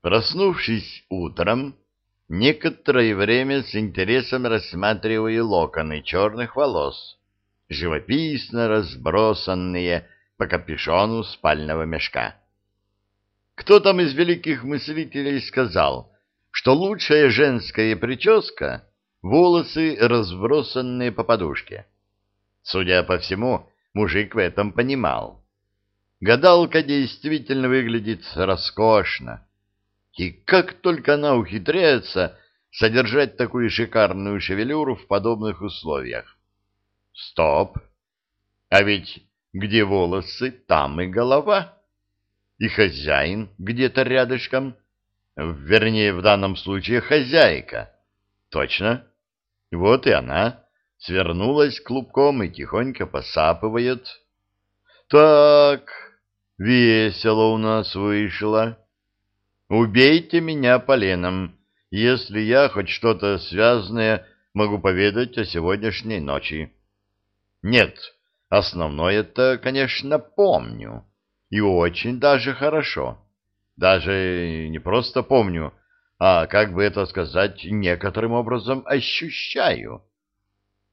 Проснувшись утром, некоторое время с интересом рассматриваю локоны черных волос, живописно разбросанные по капюшону спального мешка. Кто там из великих мыслителей сказал, что лучшая женская прическа — волосы, разбросанные по подушке? Судя по всему, мужик в этом понимал. Гадалка действительно выглядит роскошно. И как только она ухитряется содержать такую шикарную шевелюру в подобных условиях. Стоп! А ведь где волосы, там и голова. И хозяин где-то рядышком. Вернее, в данном случае хозяйка. Точно. Вот и она свернулась клубком и тихонько посапывает. Так, весело у нас вышло. Убейте меня поленом, если я хоть что-то связанное могу поведать о сегодняшней ночи. Нет, основное-то, конечно, помню. И очень даже хорошо. Даже не просто помню, а, как бы это сказать, некоторым образом ощущаю.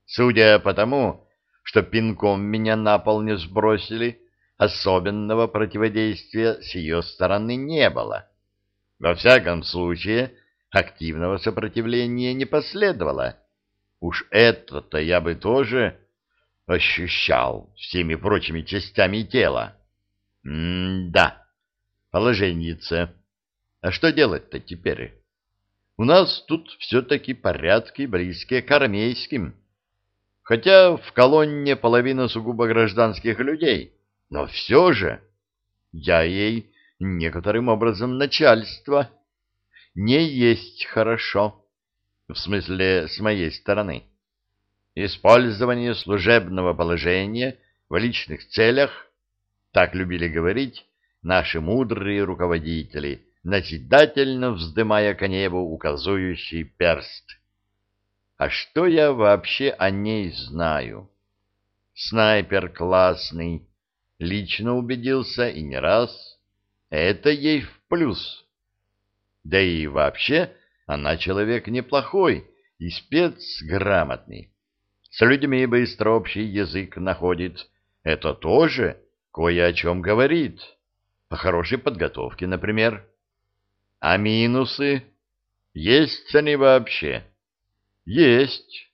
Судя по тому, что пинком меня на пол не сбросили, особенного противодействия с ее стороны не было. Во всяком случае, активного сопротивления не последовало. Уж это-то я бы тоже ощущал всеми прочими частями тела. М-да, положенница. А что делать-то теперь? У нас тут все-таки порядки близкие к армейским. Хотя в колонне половина сугубо гражданских людей, но все же я ей некоторым образом начальство. Не есть хорошо, в смысле с моей стороны. Использование служебного положения в личных целях, так любили говорить наши мудрые руководители, назидательно вздымая к небу указующий перст. А что я вообще о ней знаю? Снайпер классный, лично убедился и не раз это ей в плюс. Да и вообще она человек неплохой и спец грамотный. С людьми быстро общий язык находит. Это тоже кое о чем говорит. О хорошей подготовке, например. А минусы? Есть они вообще? Есть.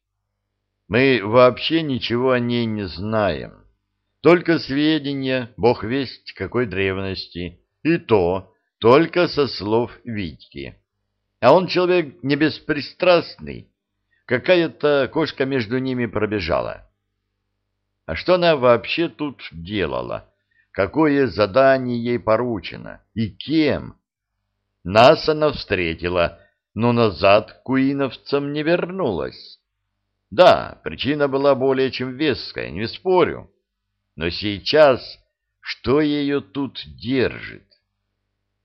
Мы вообще ничего о ней не знаем. Только сведения, бог весть какой древности, и то только со слов Витьки. А он человек не беспристрастный. Какая-то кошка между ними пробежала. А что она вообще тут делала? Какое задание ей поручено? И кем? Нас она встретила, но назад куиновцам не вернулась. Да, причина была более чем веская, не спорю. Но сейчас что ее тут держит?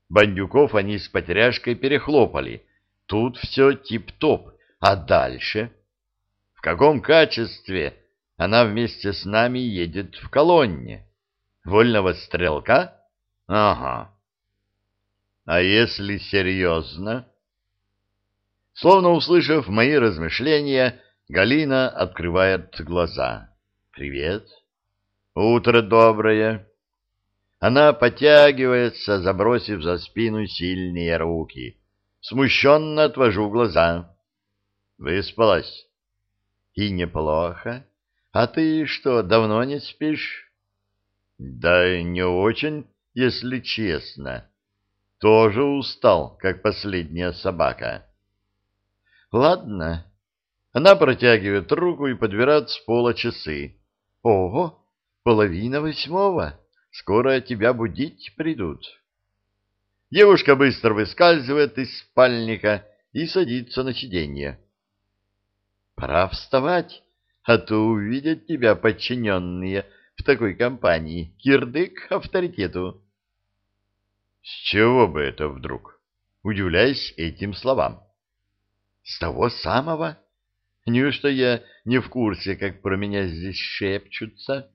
Бандюков они с потеряшкой перехлопали. Тут все тип-топ. А дальше? В каком качестве она вместе с нами едет в колонне? Вольного стрелка? Ага. А если серьезно? Словно услышав мои размышления, Галина открывает глаза. «Привет». «Утро доброе». Она потягивается, забросив за спину сильные руки. Смущенно отвожу глаза. Выспалась? И неплохо. А ты что, давно не спишь? Да не очень, если честно. Тоже устал, как последняя собака. Ладно. Она протягивает руку и подбирает с пола часы. Ого, половина восьмого. Скоро тебя будить придут. Девушка быстро выскальзывает из спальника и садится на сиденье. Пора вставать, а то увидят тебя подчиненные в такой компании. Кирдык авторитету. С чего бы это вдруг? Удивляясь этим словам. С того самого? Неужто я не в курсе, как про меня здесь шепчутся?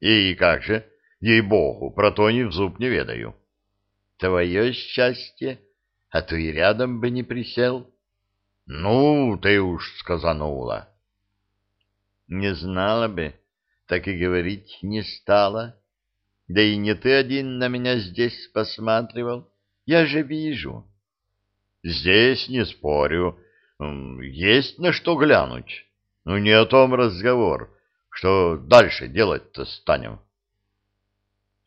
И как же? Ей-богу, про то ни в зуб не ведаю. твое счастье, а то и рядом бы не присел. Ну, ты уж сказанула. Не знала бы, так и говорить не стала. Да и не ты один на меня здесь посматривал. Я же вижу. Здесь не спорю. Есть на что глянуть. Но не о том разговор. Что дальше делать-то станем?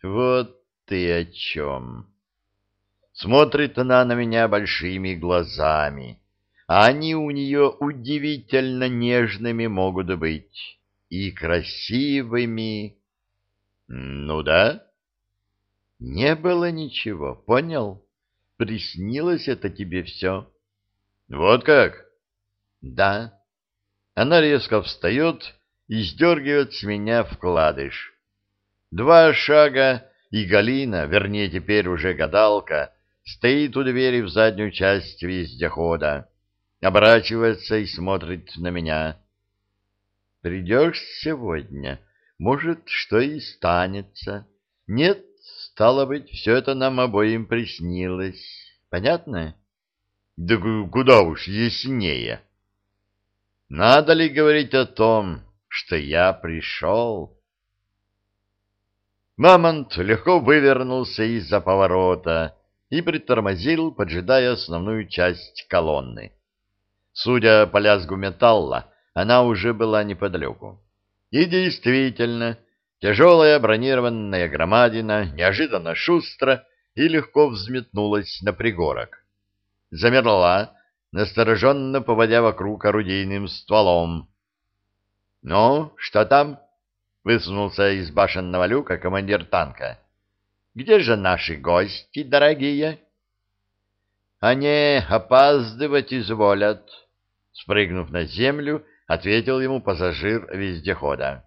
Вот ты о чем. Смотрит она на меня большими глазами, а они у нее удивительно нежными могут быть и красивыми. Ну да. Не было ничего, понял? Приснилось это тебе все. Вот как? Да. Она резко встает и сдергивает с меня вкладыш. Два шага, и Галина, вернее, теперь уже гадалка, стоит у двери в заднюю часть вездехода, оборачивается и смотрит на меня. «Придешь сегодня, может, что и станется. Нет, стало быть, все это нам обоим приснилось. Понятно?» «Да куда уж яснее!» «Надо ли говорить о том, что я пришел?» Мамонт легко вывернулся из-за поворота и притормозил, поджидая основную часть колонны. Судя по лязгу металла, она уже была неподалеку. И действительно, тяжелая бронированная громадина неожиданно шустро и легко взметнулась на пригорок. Замерла, настороженно поводя вокруг орудийным стволом. — Ну, что там? Высунулся из башенного люка командир танка. «Где же наши гости, дорогие?» «Они опаздывать изволят», — спрыгнув на землю, ответил ему пассажир вездехода.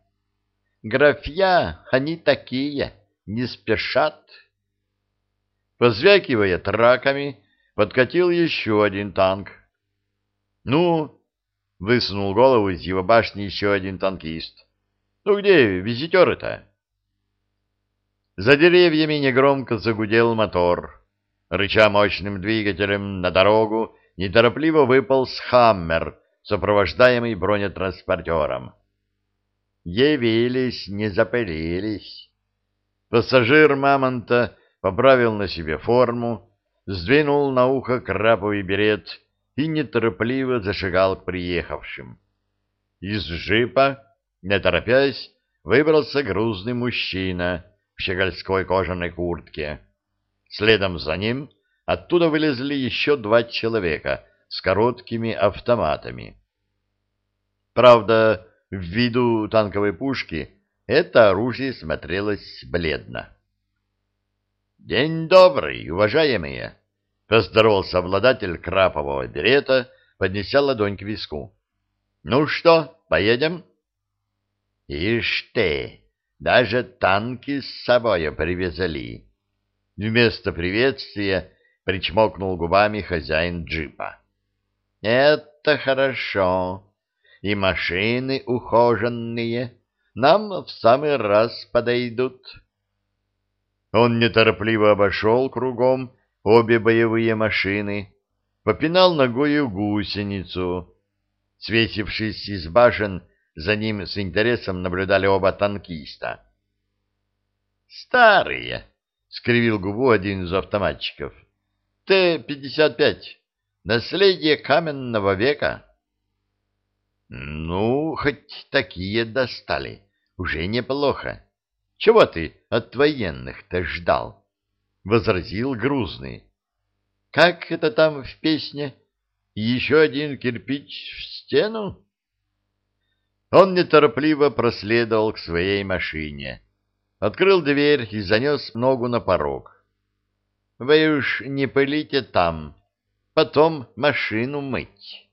«Графья, они такие, не спешат». Позвякивая траками, подкатил еще один танк. «Ну?» — высунул голову из его башни еще один танкист. Ну где визитеры-то? За деревьями негромко загудел мотор. Рыча мощным двигателем на дорогу, неторопливо выполз «Хаммер», сопровождаемый бронетранспортером. Явились, не запылились. Пассажир «Мамонта» поправил на себе форму, сдвинул на ухо краповый берет и неторопливо зашагал к приехавшим. Из джипа не торопясь, выбрался грузный мужчина в щегольской кожаной куртке. Следом за ним оттуда вылезли еще два человека с короткими автоматами. Правда, в виду танковой пушки это оружие смотрелось бледно. «День добрый, уважаемые!» — поздоровался обладатель крапового берета, поднеся ладонь к виску. «Ну что, поедем?» Ишь ты, даже танки с собой привезли. Вместо приветствия причмокнул губами хозяин джипа. Это хорошо. И машины ухоженные нам в самый раз подойдут. Он неторопливо обошел кругом обе боевые машины, попинал ногою гусеницу. Свесившись из башен, за ним с интересом наблюдали оба танкиста. «Старые!» — скривил губу один из автоматчиков. «Т-55. Наследие каменного века». «Ну, хоть такие достали. Уже неплохо. Чего ты от военных-то ждал?» — возразил грузный. «Как это там в песне? Еще один кирпич в стену?» Он неторопливо проследовал к своей машине, открыл дверь и занес ногу на порог. «Вы уж не пылите там, потом машину мыть».